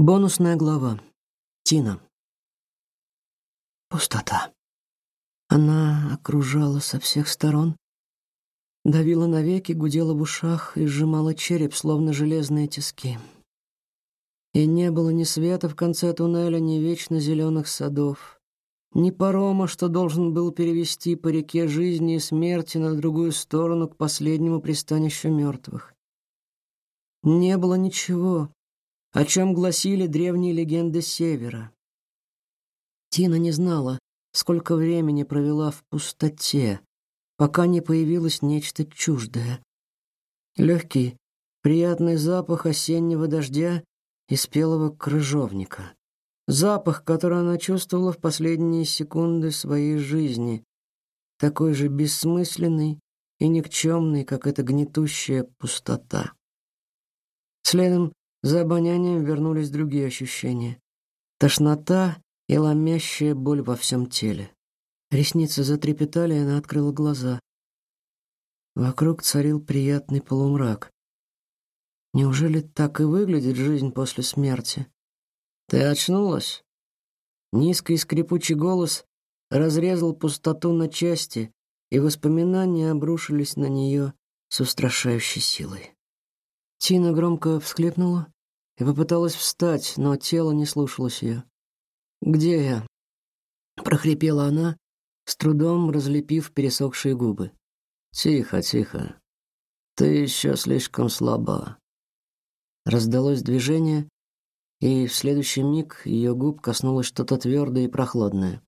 Бонусная глава. Тина. Пустота. Она окружала со всех сторон, давила навеки, гудела в ушах и сжимала череп, словно железные тиски. И не было ни света в конце туннеля, ни вечно зеленых садов, ни парома, что должен был перевести по реке жизни и смерти на другую сторону к последнему пристанищу мертвых. Не было ничего, о чем гласили древние легенды Севера. Тина не знала, сколько времени провела в пустоте, пока не появилось нечто чуждое. Легкий, приятный запах осеннего дождя и спелого крыжовника. Запах, который она чувствовала в последние секунды своей жизни, такой же бессмысленный и никчемный, как эта гнетущая пустота. Следом за обонянием вернулись другие ощущения. Тошнота и ломящая боль во всем теле. Ресницы затрепетали, и она открыла глаза. Вокруг царил приятный полумрак. Неужели так и выглядит жизнь после смерти? Ты очнулась? Низкий скрипучий голос разрезал пустоту на части, и воспоминания обрушились на нее с устрашающей силой. Тина громко всхлипнула и попыталась встать, но тело не слушалось ее. «Где я?» — прохрипела она, с трудом разлепив пересохшие губы. «Тихо, тихо. Ты еще слишком слаба». Раздалось движение, и в следующий миг ее губ коснулось что-то твердое и прохладное.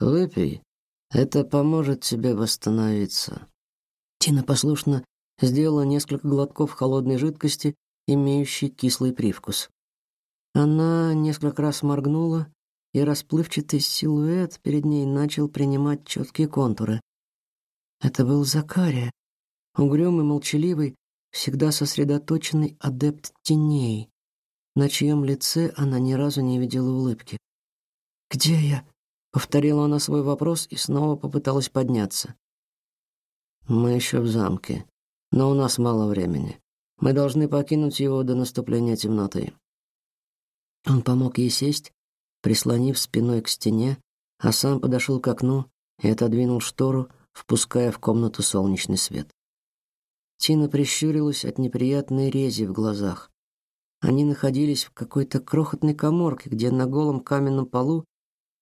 «Выпей. Это поможет тебе восстановиться». Тина послушно сделала несколько глотков холодной жидкости, имеющей кислый привкус. Она несколько раз моргнула, и расплывчатый силуэт перед ней начал принимать четкие контуры. Это был Закария, угрюмый, молчаливый, всегда сосредоточенный адепт теней, на чьем лице она ни разу не видела улыбки. «Где я?» — повторила она свой вопрос и снова попыталась подняться. «Мы еще в замке», но у нас мало времени. Мы должны покинуть его до наступления темноты. Он помог ей сесть, прислонив спиной к стене, а сам подошел к окну и отодвинул штору, впуская в комнату солнечный свет. Тина прищурилась от неприятной рези в глазах. Они находились в какой-то крохотной каморке, где на голом каменном полу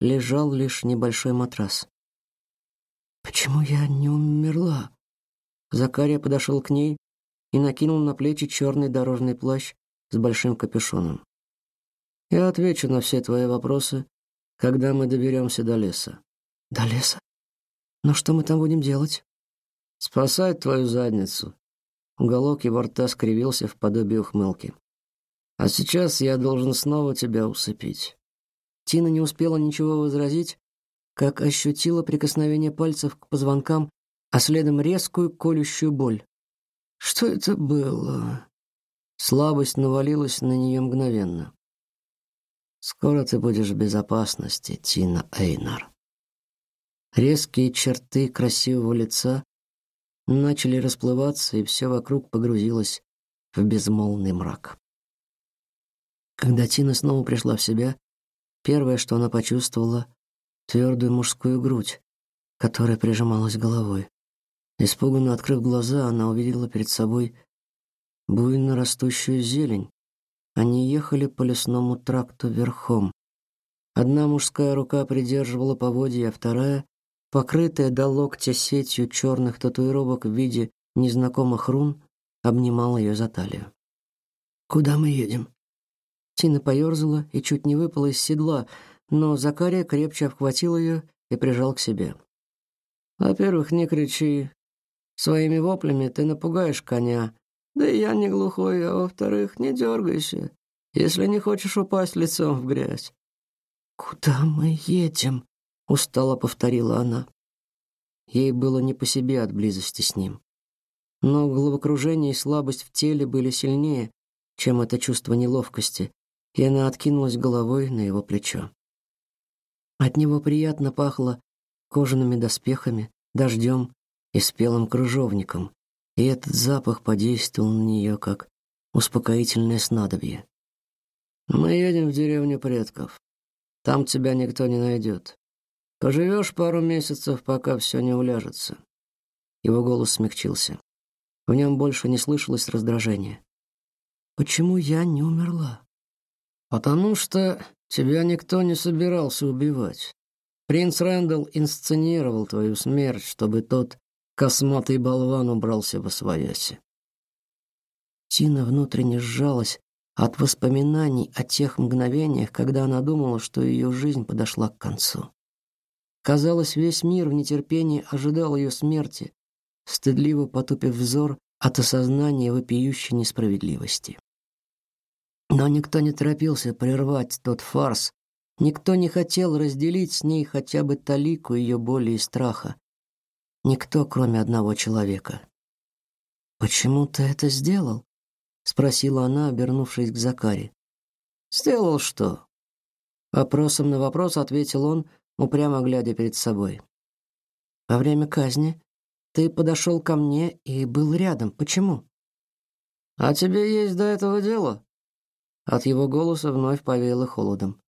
лежал лишь небольшой матрас. Почему я не умерла? Закария подошел к ней и накинул на плечи черный дорожный плащ с большим капюшоном. Я отвечу на все твои вопросы, когда мы доберемся до леса. До леса? Но что мы там будем делать? Спасать твою задницу. Уголок его рта скривился в подобие ухмылки. А сейчас я должен снова тебя усыпить. Тина не успела ничего возразить, как ощутила прикосновение пальцев к позвонкам а следом резкую колющую боль. Что это было? Слабость навалилась на нее мгновенно. Скоро ты будешь в безопасности, Тина Эйнар. Резкие черты красивого лица начали расплываться, и все вокруг погрузилось в безмолвный мрак. Когда Тина снова пришла в себя, первое, что она почувствовала, твердую мужскую грудь, которая прижималась головой. Испуганно открыв глаза, она увидела перед собой буйно растущую зелень. Они ехали по лесному тракту верхом. Одна мужская рука придерживала поводья, а вторая, покрытая до локтя сетью черных татуировок в виде незнакомых рун, обнимала ее за талию. «Куда мы едем?» Тина поерзала и чуть не выпала из седла, но Закария крепче обхватил ее и прижал к себе. «Во-первых, не кричи, Своими воплями ты напугаешь коня. Да и я не глухой, а во-вторых, не дергайся, если не хочешь упасть лицом в грязь. Куда мы едем? устало повторила она. Ей было не по себе от близости с ним. Но головокружение и слабость в теле были сильнее, чем это чувство неловкости, и она откинулась головой на его плечо. От него приятно пахло кожаными доспехами, дождем и спелым кружовником, и этот запах подействовал на нее как успокоительное снадобье. Мы едем в деревню предков. Там тебя никто не найдет. Поживешь пару месяцев, пока все не уляжется. Его голос смягчился. В нем больше не слышалось раздражения. Почему я не умерла? Потому что тебя никто не собирался убивать. Принц Рэндалл инсценировал твою смерть, чтобы тот косматый болван убрался во свояси. Тина внутренне сжалась от воспоминаний о тех мгновениях, когда она думала, что ее жизнь подошла к концу. Казалось, весь мир в нетерпении ожидал ее смерти, стыдливо потупив взор от осознания вопиющей несправедливости. Но никто не торопился прервать тот фарс, никто не хотел разделить с ней хотя бы талику ее боли и страха. Никто, кроме одного человека. «Почему ты это сделал?» — спросила она, обернувшись к Закаре. «Сделал что?» Вопросом на вопрос ответил он, упрямо глядя перед собой. «Во время казни ты подошел ко мне и был рядом. Почему?» «А тебе есть до этого дело?» От его голоса вновь повеяло холодом.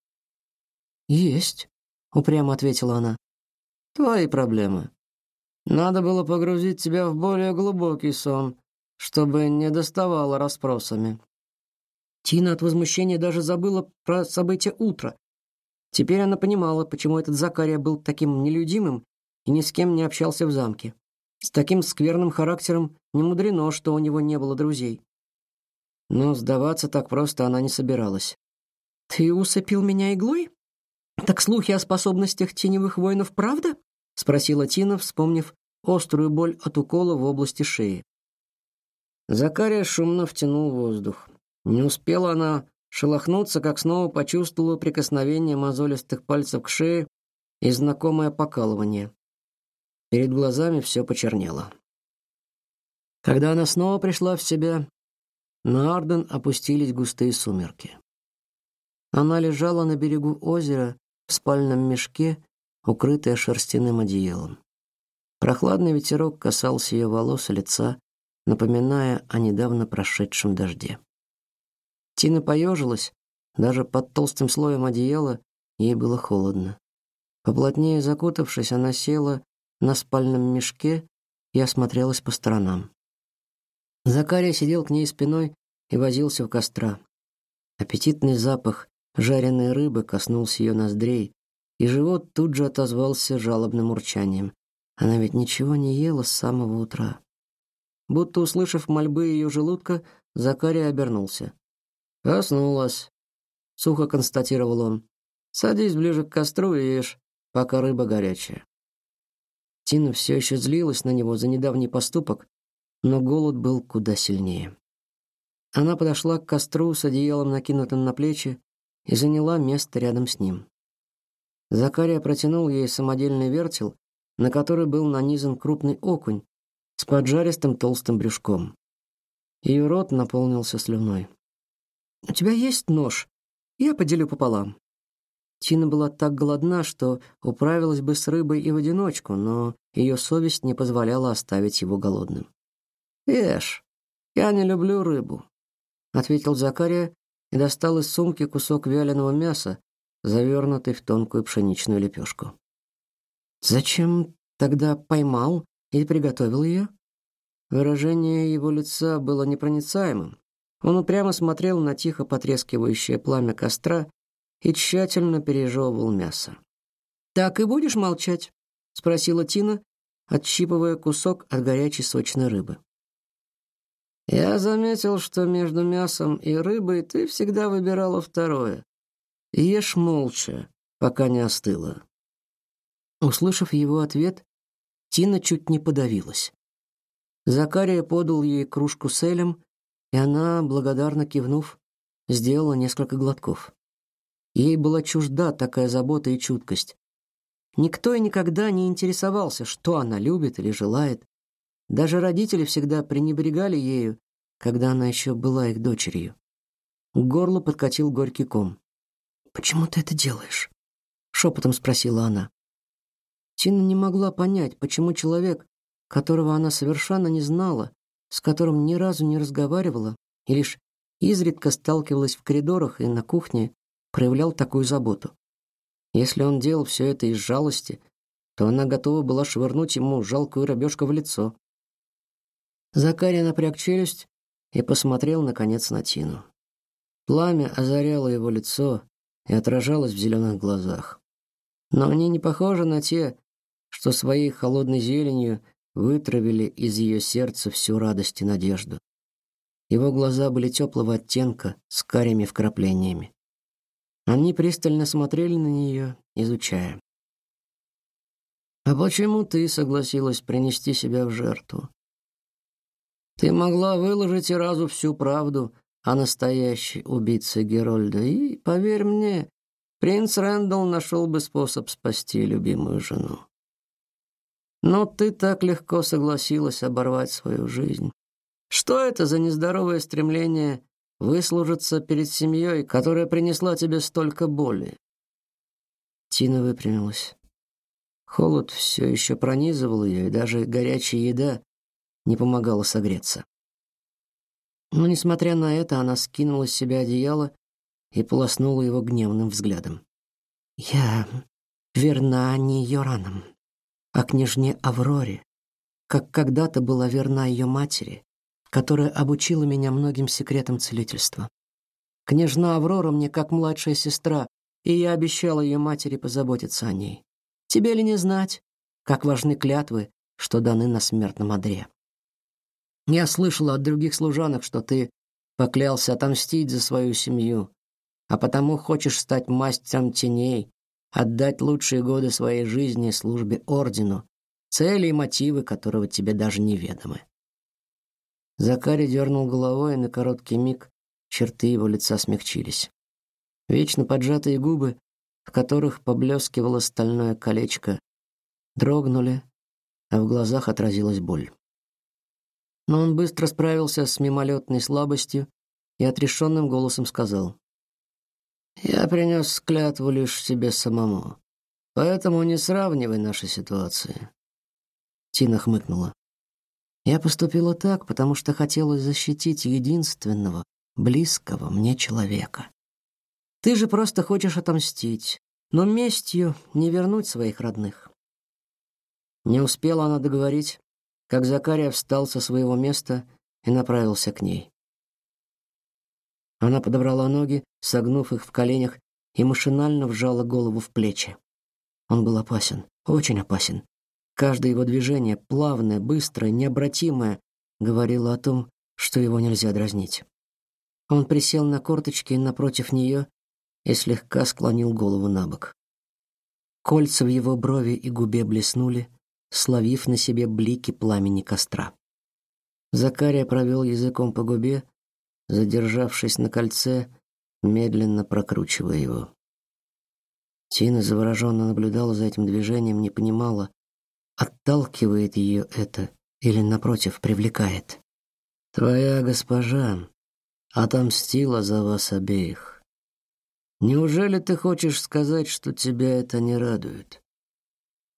Есть, упрямо ответила она. Твои проблемы. Надо было погрузить тебя в более глубокий сон, чтобы не доставало расспросами. Тина от возмущения даже забыла про события утра. Теперь она понимала, почему этот Закария был таким нелюдимым и ни с кем не общался в замке. С таким скверным характером не мудрено, что у него не было друзей. Но сдаваться так просто она не собиралась. «Ты усыпил меня иглой? Так слухи о способностях теневых воинов правда?» — спросила Тина, вспомнив острую боль от укола в области шеи. Закария шумно втянул воздух. Не успела она шелохнуться, как снова почувствовала прикосновение мозолистых пальцев к шее и знакомое покалывание. Перед глазами все почернело. Когда она снова пришла в себя, на Арден опустились густые сумерки. Она лежала на берегу озера в спальном мешке, укрытая шерстяным одеялом. Прохладный ветерок касался ее волос и лица, напоминая о недавно прошедшем дожде. Тина поежилась, даже под толстым слоем одеяла ей было холодно. Поплотнее закутавшись, она села на спальном мешке и осмотрелась по сторонам. Закария сидел к ней спиной и возился у костра. Аппетитный запах жареной рыбы коснулся ее ноздрей, и живот тут же отозвался жалобным урчанием. Она ведь ничего не ела с самого утра. Будто услышав мольбы ее желудка, Закария обернулся. «Проснулась», — сухо констатировал он. «Садись ближе к костру и ешь, пока рыба горячая». Тина все еще злилась на него за недавний поступок, но голод был куда сильнее. Она подошла к костру с одеялом накинутым на плечи и заняла место рядом с ним. Закария протянул ей самодельный вертел, на который был нанизан крупный окунь с поджаристым толстым брюшком. Ее рот наполнился слюной. «У тебя есть нож? Я поделю пополам». Тина была так голодна, что управилась бы с рыбой и в одиночку, но ее совесть не позволяла оставить его голодным. Ешь. Я не люблю рыбу, ответил Закария и достал из сумки кусок вяленого мяса, завернутый в тонкую пшеничную лепешку. Зачем тогда поймал и приготовил ее? Выражение его лица было непроницаемым. Он упрямо смотрел на тихо потрескивающее пламя костра и тщательно пережевывал мясо. Так и будешь молчать? спросила Тина, отщипывая кусок от горячей сочной рыбы. Я заметил, что между мясом и рыбой ты всегда выбирала второе. Ешь молча, пока не остыло. Услышав его ответ, Тина чуть не подавилась. Закария подал ей кружку с элем, и она, благодарно кивнув, сделала несколько глотков. Ей была чужда такая забота и чуткость. Никто и никогда не интересовался, что она любит или желает. Даже родители всегда пренебрегали ею, когда она еще была их дочерью. К горлу подкатил горький ком. «Почему ты это делаешь?» — шепотом спросила она. Тина не могла понять, почему человек, которого она совершенно не знала, с которым ни разу не разговаривала и лишь изредка сталкивалась в коридорах и на кухне, проявлял такую заботу. Если он делал все это из жалости, то она готова была швырнуть ему жалкую рабёжку в лицо. Закария напряг челюсть и посмотрел наконец на Тину. Пламя озаряло его лицо и отражалось в зеленых глазах. Но они не похожи на те, что своей холодной зеленью вытравили из ее сердца всю радость и надежду. Его глаза были теплого оттенка с карими вкраплениями. Они пристально смотрели на нее, изучая. А почему ты согласилась принести себя в жертву? Ты могла выложить и разу всю правду о настоящей убийце Герольда, и, поверь мне, принц Рэндалл нашел бы способ спасти любимую жену. Но ты так легко согласилась оборвать свою жизнь. Что это за нездоровое стремление выслужиться перед семьей, которая принесла тебе столько боли? Тина выпрямилась. Холод все еще пронизывал ее, и даже горячая еда не помогала согреться. Но, несмотря на это, она скинула с себя одеяло и полоснула его гневным взглядом. «Я верна не Йоранам, а княжне Авроре, как когда-то была верна ее матери, которая обучила меня многим секретам целительства. Княжна Аврора мне как младшая сестра, и я обещала ее матери позаботиться о ней. Тебе ли не знать, как важны клятвы, что даны на смертном одре? Я слышала от других служанок, что ты поклялся отомстить за свою семью, а потому хочешь стать мастером теней, отдать лучшие годы своей жизни службе ордену, цели и мотивы которого тебе даже неведомы. Закари дернул головой, и на короткий миг черты его лица смягчились. Вечно поджатые губы в которых поблескивало стальное колечко, дрогнули, а в глазах отразилась боль. Но он быстро справился с мимолетной слабостью и отрешенным голосом сказал: "Я принес клятву лишь себе самому, поэтому не сравнивай наши ситуации". Тина хмыкнула. Я поступила так, потому что хотела защитить единственного, близкого мне человека. Ты же просто хочешь отомстить, но местью не вернуть своих родных. Не успела она договорить, как Закария встал со своего места и направился к ней. Она подобрала ноги, согнув их в коленях, и машинально вжала голову в плечи. Он был опасен, очень опасен. Каждое его движение, плавное, быстрое, необратимое, говорило о том, что его нельзя дразнить. Он присел на корточки напротив нее и слегка склонил голову на бок. Кольца в его брови и губе блеснули, словив на себе блики пламени костра. Закария провел языком по губе, задержавшись на кольце, медленно прокручивая его. Тина завороженно наблюдала за этим движением, не понимала, отталкивает ее это или напротив привлекает. Твоя госпожа отомстила за вас обеих. Неужели ты хочешь сказать, что тебя это не радует?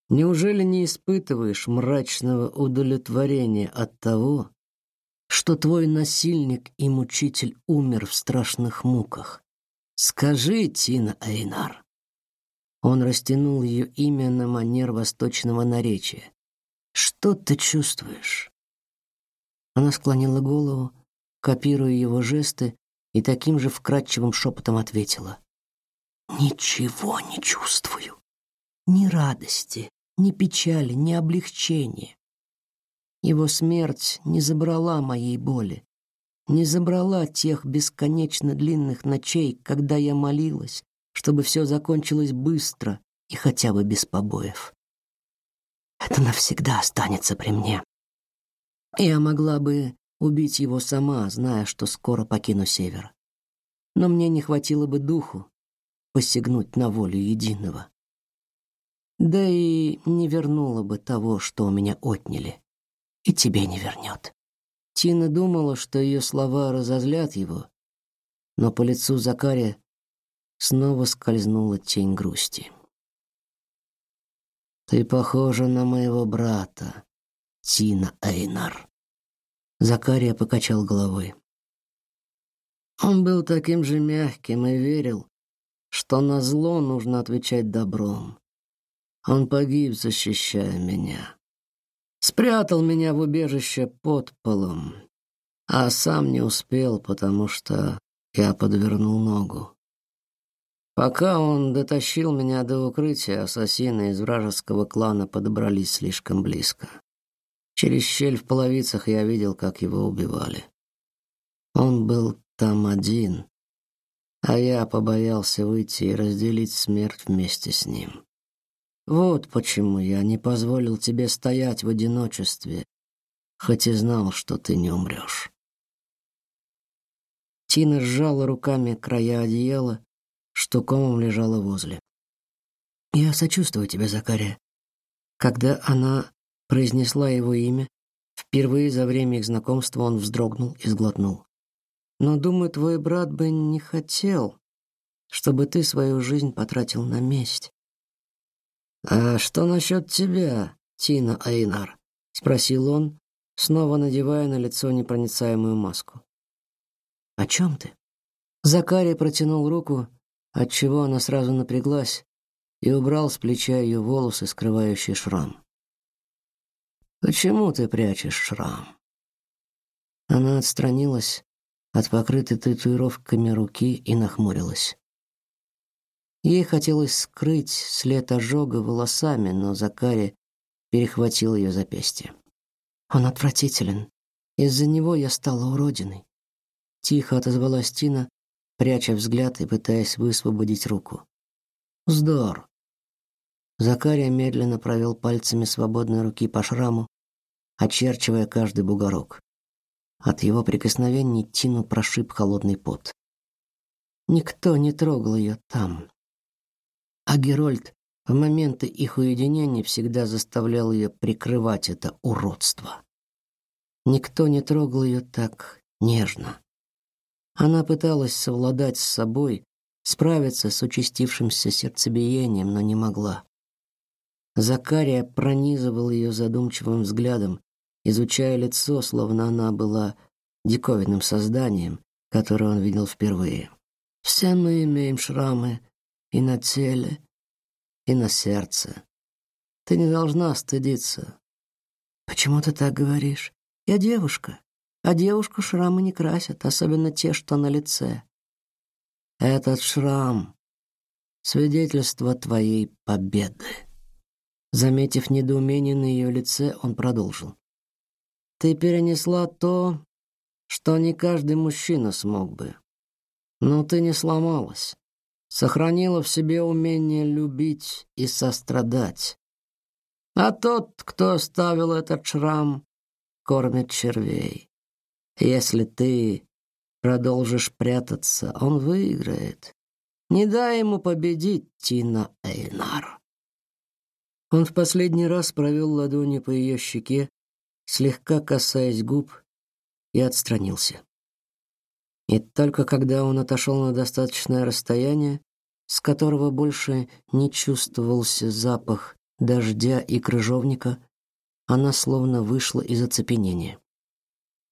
Неужели не испытываешь мрачного удовлетворения от того, что твой насильник и мучитель умер в страшных муках? Скажи, Тина Айнар. Он растянул ее имя на манер восточного наречия. Что ты чувствуешь? Она склонила голову, копируя его жесты, и таким же вкрадчивым шепотом ответила: Ничего не чувствую. Ни радости, ни печали, ни облегчения. Его смерть не забрала моей боли, не забрала тех бесконечно длинных ночей, когда я молилась, чтобы все закончилось быстро и хотя бы без побоев. Это навсегда останется при мне. Я могла бы убить его сама, зная, что скоро покину север. Но мне не хватило бы духу посягнуть на волю единого. Да и не вернула бы того, что у меня отняли, и тебе не вернет. Тина думала, что ее слова разозлят его, но по лицу Закария снова скользнула тень грусти. Ты похожа на моего брата, Тина Эйнар. Закария покачал головой. Он был таким же мягким и верил, что на зло нужно отвечать добром. Он погиб, защищая меня. Спрятал меня в убежище под полом, а сам не успел, потому что я подвернул ногу. Пока он дотащил меня до укрытия, ассасины из вражеского клана подобрались слишком близко. Через щель в половицах я видел, как его убивали. Он был там один, а я побоялся выйти и разделить смерть вместе с ним. Вот почему я не позволил тебе стоять в одиночестве, хоть и знал, что ты не умрешь. Тина сжала руками края одеяла, что комом лежало возле. Я сочувствую тебе, Закария. Когда она произнесла его имя, впервые за время их знакомства он вздрогнул и сглотнул. Но, думаю, твой брат бы не хотел, чтобы ты свою жизнь потратил на месть. А что насчет тебя, Тина Айнар? спросил он, снова надевая на лицо непроницаемую маску. О чем ты? Закария протянул руку, от чего она сразу напряглась и убрал с плеча ее волосы, скрывающие шрам. Почему ты прячешь шрам? Она отстранилась от покрытой татуировками руки и нахмурилась. Ей хотелось скрыть след ожога волосами, но Закари перехватил ее запястье. Он отвратителен. Из-за него я стала уродиной. Тихо отозвалась Тина, пряча взгляд и пытаясь высвободить руку. Здор. Закария медленно провел пальцами свободной руки по шраму, очерчивая каждый бугорок. От его прикосновений Тину прошиб холодный пот. Никто не трогал ее там. А Герольд в моменты их уединения всегда заставлял ее прикрывать это уродство. Никто не трогал ее так нежно. Она пыталась совладать с собой, справиться с участившимся сердцебиением, но не могла. Закария пронизывал ее задумчивым взглядом, изучая лицо, словно она была диковинным созданием, которое он видел впервые. Все мы имеем шрамы и на теле, и на сердце. Ты не должна стыдиться. Почему ты так говоришь? Я девушка. А девушку шрамы не красят, особенно те, что на лице. Этот шрам — свидетельство твоей победы. Заметив недоумение на ее лице, он продолжил. Ты перенесла то, что не каждый мужчина смог бы. Но ты не сломалась. Сохранила в себе умение любить и сострадать. А тот, кто оставил этот шрам, кормит червей. Если ты продолжишь прятаться, он выиграет. Не дай ему победить, Тина Эйнар. Он в последний раз провел ладони по ее щеке, слегка касаясь губ, и отстранился. И только когда он отошел на достаточное расстояние, с которого больше не чувствовался запах дождя и крыжовника, она словно вышла из оцепенения.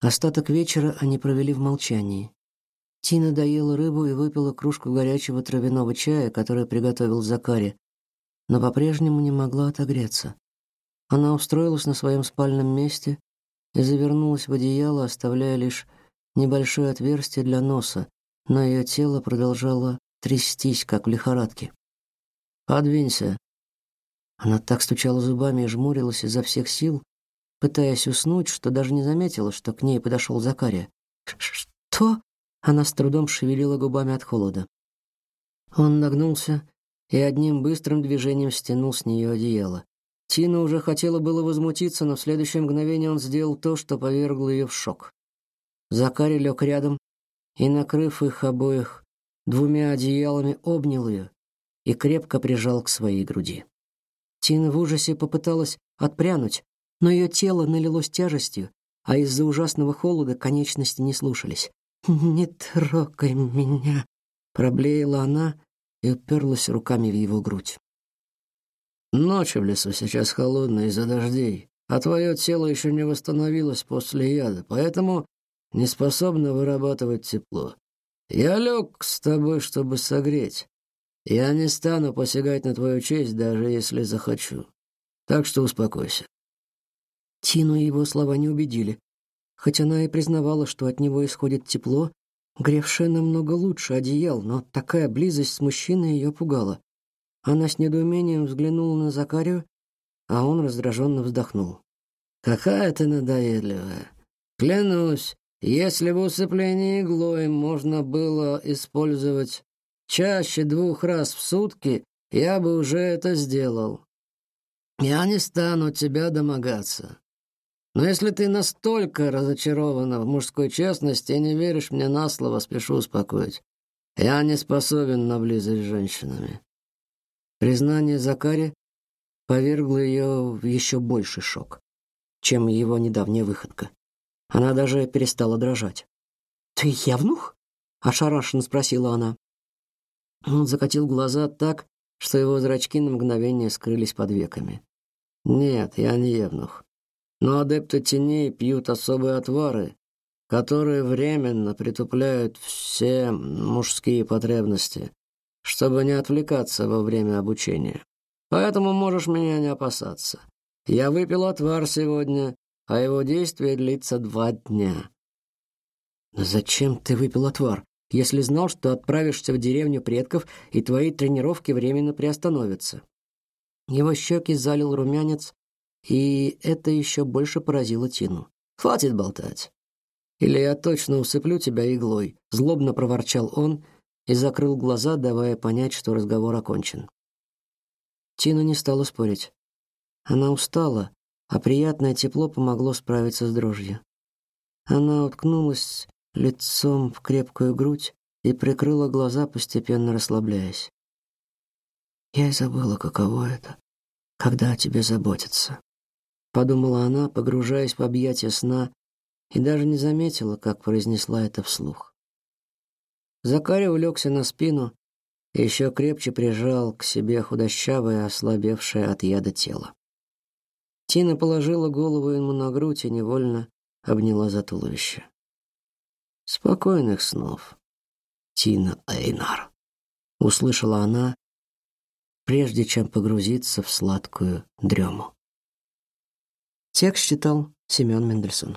Остаток вечера они провели в молчании. Тина доела рыбу и выпила кружку горячего травяного чая, который приготовил Закари, но по-прежнему не могла отогреться. Она устроилась на своем спальном месте и завернулась в одеяло, оставляя лишь небольшое отверстие для носа, но ее тело продолжало трястись, как в лихорадке. «Подвинься». Она так стучала зубами и жмурилась изо всех сил, пытаясь уснуть, что даже не заметила, что к ней подошел Закария. «Что?» Она с трудом шевелила губами от холода. Он нагнулся и одним быстрым движением стянул с нее одеяло. Тина уже хотела было возмутиться, но в следующее мгновение он сделал то, что повергло ее в шок. Закарий лег рядом и, накрыв их обоих двумя одеялами, обнял ее и крепко прижал к своей груди. Тина в ужасе попыталась отпрянуть, но ее тело налилось тяжестью, а из-за ужасного холода конечности не слушались. «Не трогай меня!» — проблеяла она и уперлась руками в его грудь. «Ночь в лесу сейчас холодная из-за дождей, а твое тело еще не восстановилось после яда, поэтому не способно вырабатывать тепло. Я лег с тобой, чтобы согреть. Я не стану посягать на твою честь, даже если захочу. Так что успокойся. Тину его слова не убедили. Хоть она и признавала, что от него исходит тепло, гревшее намного лучше одеял, но такая близость с мужчиной ее пугала. Она с недоумением взглянула на Закарию, а он раздраженно вздохнул. «Какая ты надоедливая! Клянусь, если в усыплении иглой можно было использовать чаще двух раз в сутки, я бы уже это сделал. Я не стану тебя домогаться. Но если ты настолько разочарована в мужской честности и не веришь мне на слово, спешу успокоить. Я не способен на близость с женщинами. Признание Закари повергло ее в еще больший шок, чем его недавняя выходка. Она даже перестала дрожать. «Ты явнух?» — ошарашенно спросила она. Он закатил глаза так, что его зрачки на мгновение скрылись под веками. «Нет, я не евнух. Но адепты теней пьют особые отвары, которые временно притупляют все мужские потребности, чтобы не отвлекаться во время обучения. Поэтому можешь меня не опасаться. Я выпил отвар сегодня а его действие длится два дня. Зачем ты выпил отвар, если знал, что отправишься в деревню предков и твои тренировки временно приостановятся? Его щеки залил румянец, и это еще больше поразило Тину. Хватит болтать. Или я точно усыплю тебя иглой, злобно проворчал он и закрыл глаза, давая понять, что разговор окончен. Тина не стала спорить. Она устала, а приятное тепло помогло справиться с дрожью. Она уткнулась лицом в крепкую грудь и прикрыла глаза, постепенно расслабляясь. Я и забыла, каково это, когда о тебе заботятся, подумала она, погружаясь в объятия сна, и даже не заметила, как произнесла это вслух. Закарий улегся на спину и еще крепче прижал к себе худощавое, ослабевшее от яда тело. Тина положила голову ему на грудь и невольно обняла за туловище. Спокойных снов, Тина Эйнар, услышала она, прежде чем погрузиться в сладкую дрему. Текст читал Семен Мендельсон.